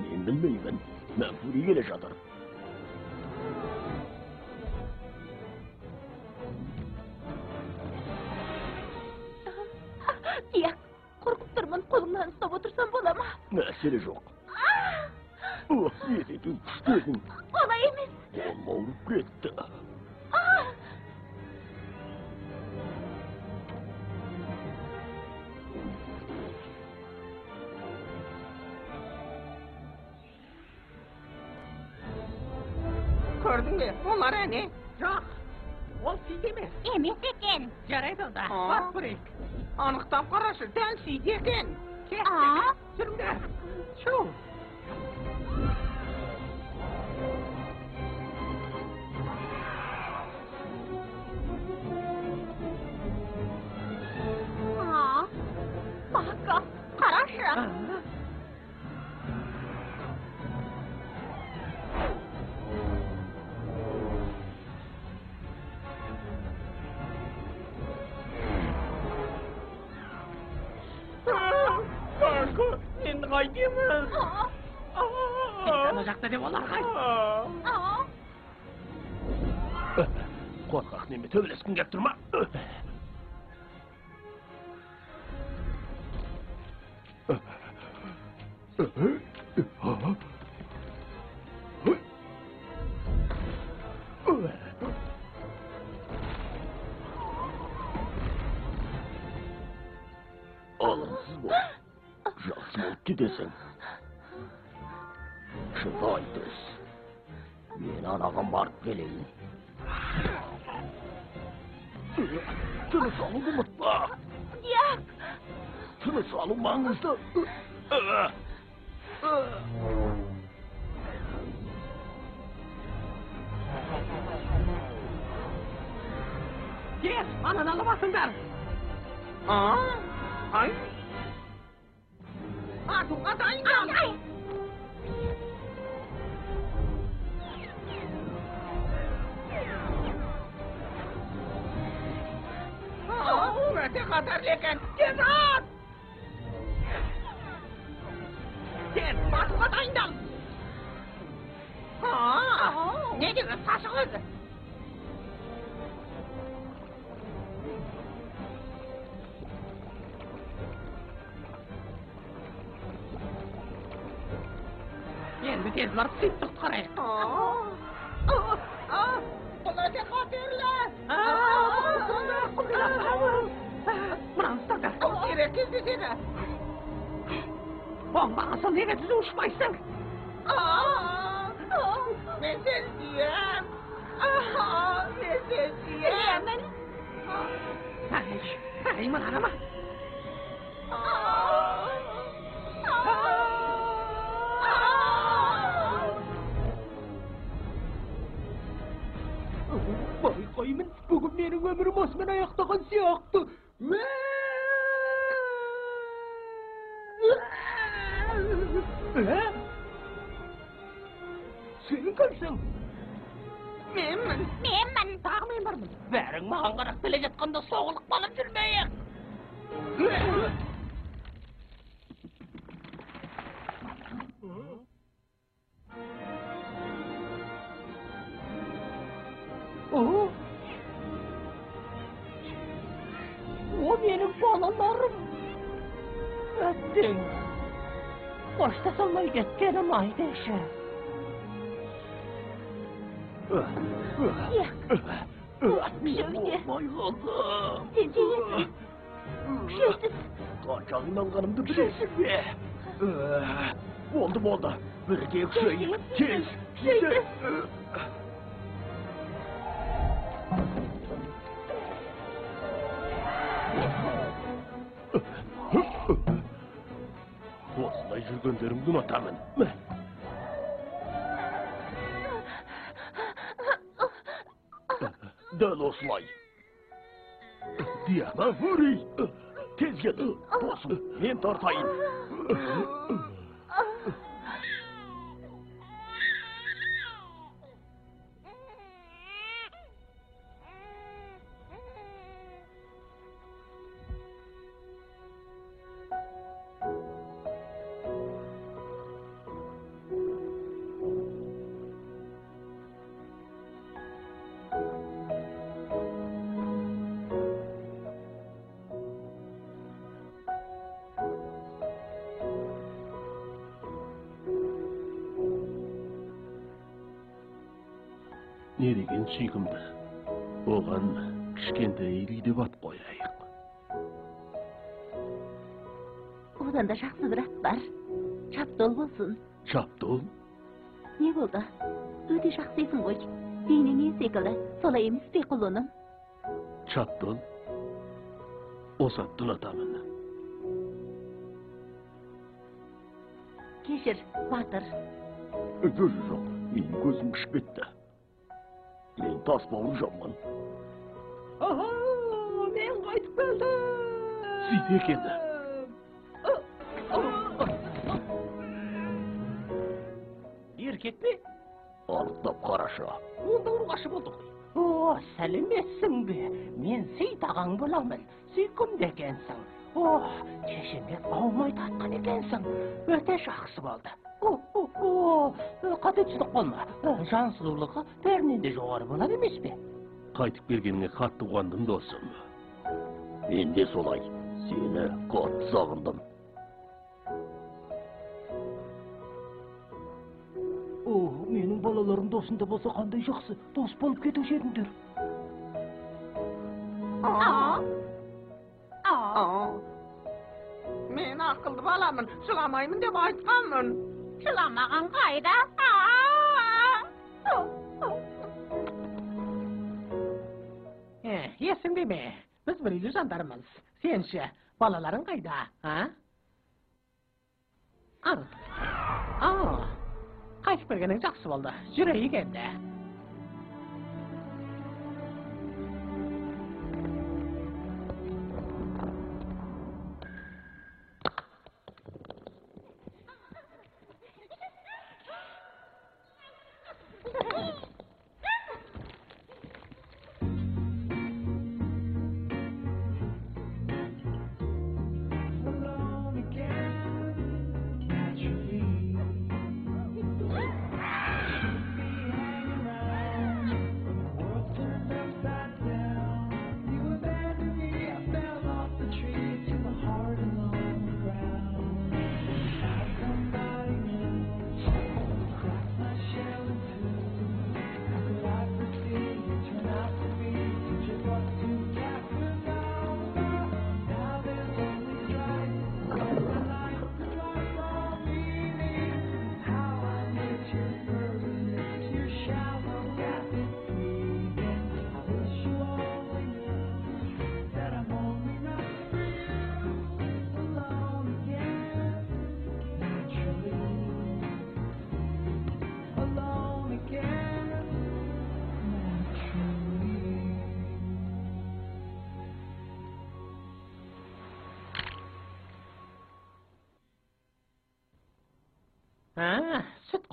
Men bilmeymen. Menfuri gele жатыр. Тияк, қорқып тұрмын, қолыңнан ұстап отырсам бола ма? Mesele yok. Oh, ne dedin, dedin. Олай емес. Olma olup gitti. Gördün mü? Ne? Жоқ, ол сүйде емес. Емес екен. Жарайды онда. Барып көрейік. Анықтап қарашы, дәл сүйді екен. А? Жүріңдер. Шу. Мен сені сүйем. Aa, мен сені сүйем. білемін. әй әй мына қарама байқаймын бүгін менің өмірім осымен аяқтаған сияқты Ә? сен кімсің Менмін. Менмін. тағы мен бармын бәрің маған қарап келе жатқанда соғылып қалып жүрмейік О, менің балаларым әттең қоштасалмай кеткенім айдеші Inanganımdı bilirsin be. Ee, oldu oldu. Böreğe kuşayım. Tez. Şöyle. Osmay жүргендерімді ұнатамын. Osmay. Diyama Huri. Tez gel. Olsun. Ben tartayım. Сүйкімді. Оған кішкентай үйді бат қояйық. Odan da şahsızrak var. Çapdol olsun. Чаптол, Ne oldu? Öde şahsisin koy. Dini ne sekala? Solayımız pek kullanım. чаптол. Осатты ұнатамын. Keşir, batır. Gözü yok. Benim gözüm kış Ben tas bağlayacağım. Oho, men qaytib keldim. Сүйді екенді. Erkek mi? Arıqlap qaraşa. Onda urgaşı bulduk. Oh, sәлеметсің бе? Мен Сейт ағаң боламын. Сүйкімді екенсің. Oh, кешінде аумай татқан екенсің. Өте жақсы болды. О, о, о, қате түсініп қалма. Жан сұлулығы бәрінен де жоғары болады емес пе? Қайтып келгеніңе қатты қуандым досым. Ben de solay. Seni katı sağındım. Oh, менің балаларым досында болса қандай жақсы. Дос болып кетуші едіңдер. Aa. Aa. Aa. Men akıllı balamın, kayda. Aa. Eh, есіңде ме? Біз бір үйлі жандармыз. Сен ше, балаларың қайда, а? Ал. Ал. Қайтып келгенің жақсы болды. Жүрейік енді.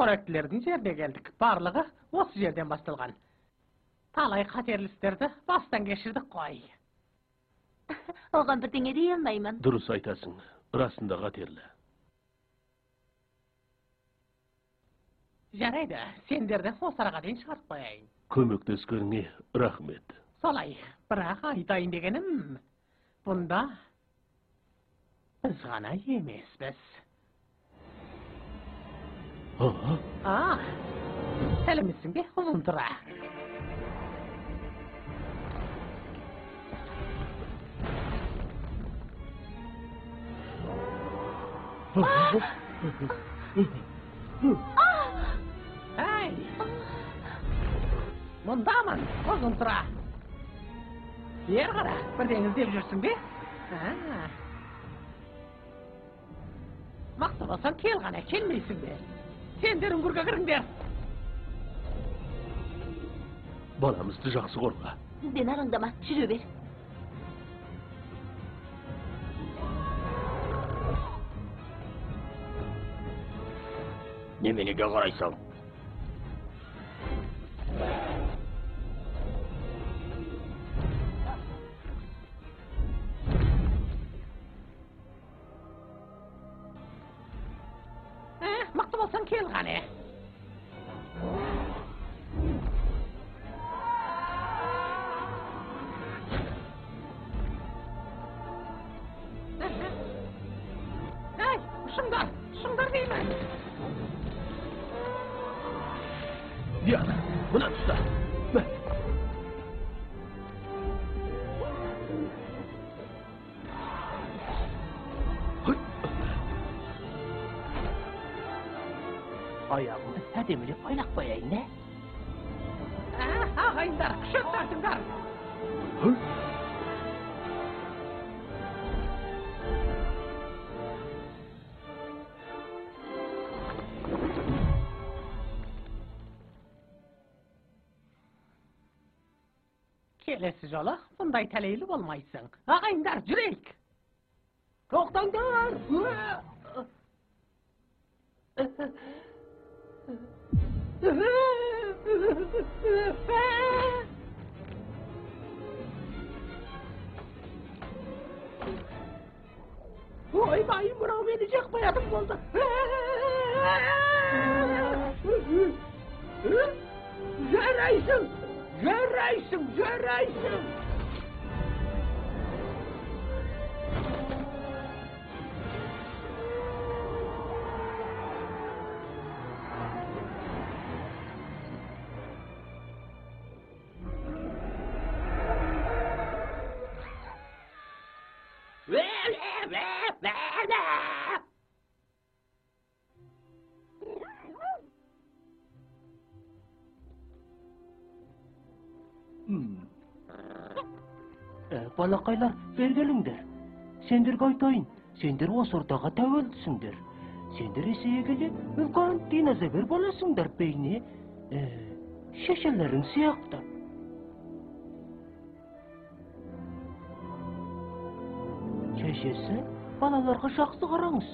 Qoraklarının жеріне келдік. Барлығы осы жерден басталған. Талай қатерлі істерді бастан кешірдік қой. Oğan bir dinge diyemeyim. Дұрыс айтасың. Расында қатерлі. Жарайды, сендерді осы араға дейін шығарып қояйын. Көмектескеніңе рахмет. Солай, бірақ айтайын дегенім, бұнда біз ғана емеспіз. Ah, бе? me мұндамын, ұзын тұра. Ер қара, бірдеңіз деп жүрсің бе? Мақтабасам кел ғана, келмейсің бе? Сендер үңгірге кіріңдер. Balamızdı жақсы қорға. Bizden arındama, жүрө бер. Неменеге қарайсың? eləsiz olaq, bunday tələyilik olmaysın. Ha, ayndar, yürək! Toqdan gör! Oy bayım, buna verecek bayatım oldu. Yaraysın! Generation. Generation. Балақайлар, бергеліңдер. Сендерге айтайын, сендер осы ортаға тәуелдісіңдер. Сендер есейе келе, үлкен динозавр боласыңдар бейне. Ә, шешелерің сияқты. Шешесі, балаларға жақсы қараңыз.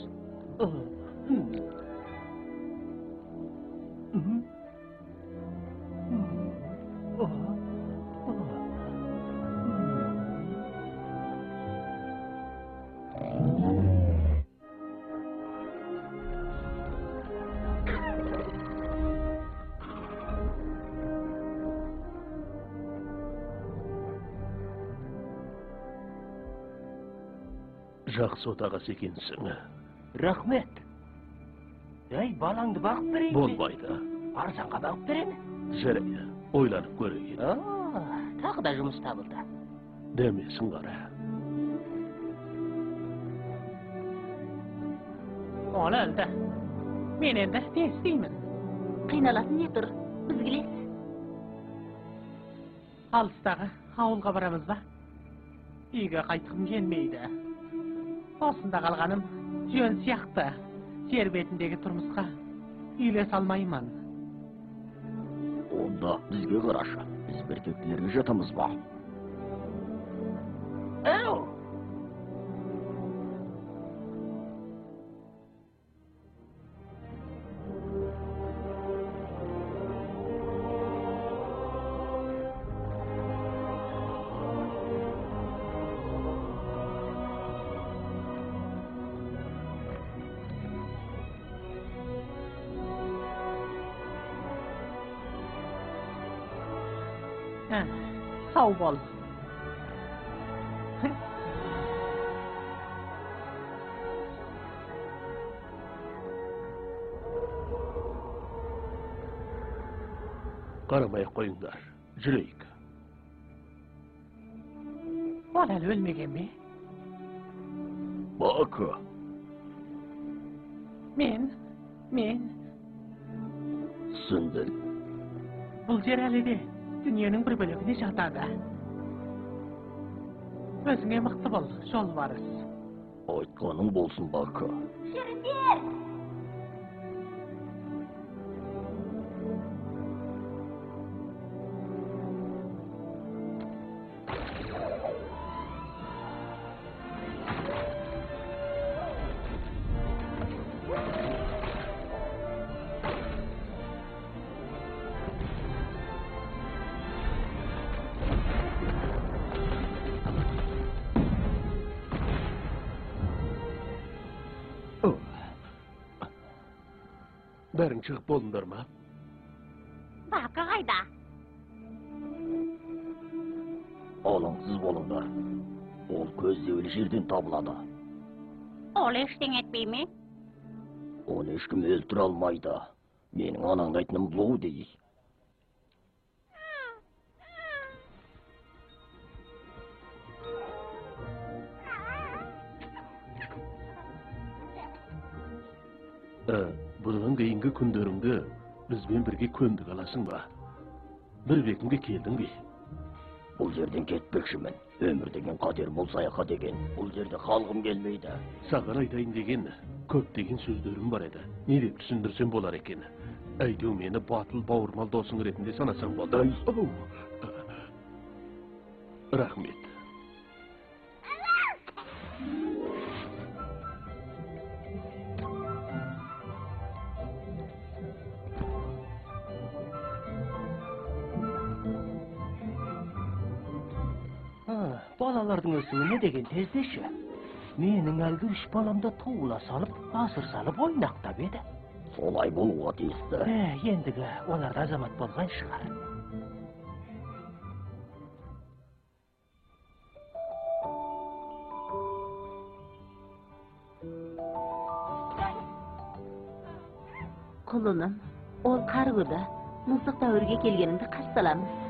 Жақсы отағасы екенсің. Рахмет. Ей, балаңды бағып берейін. бе? Болмайды. Арзанға бағып беремін. Жарайды, ойланып көрейін. О, тағы да жұмыс табылды. Демесін қара. Ola öldü. Men endi testiyman. Qiynalатын не тұр, біз келес. Alыстағы ауылға барамыз ба? Үйге қайтқым келмейді. Осында қалғаным жөн сияқты. Жер бетіндегі тұрмысқа үйлесе алмаймын. Онда бізге қарашы. Біз еркектерге жатамыз ба? Әу! snowball мықты бол, жолбарыс. Айтқаның болсын бака. Шербер! Бәрің шығып болдыңдар ма? Бақы қайда? Алаңсыз болыңдар. Ол көздеулі жерден табылады. Ол ештеңе етпей ме? Оны ешкім өлтіре алмайды. Менің анаңды айтыным бұл күндеріңді бізбен бірге көндік аласың ба? Бір бекінге келдің бе? Бұл жерден кетпекшімін. Өмір деген қатер бұл саяқа деген. Бұл жерде қалғым келмейді. Саған айтайын деген көптеген сөздерім бар еді. Не деп түсіндірсем болар екен? Әйтеу мені батыл бауырмал досың ретінде санасаң болды. Рахмет. Балалардың өсімі не деген тездеші. Менің әлгі үш баламды туыла салып, асыр салып ойнақтап еді. Солай болуға тиісті. Ә, ендігі олар да азамат болған шығар. құлыным ол қарғыды мұздық дәуірге келгеніңді қарсы аламыз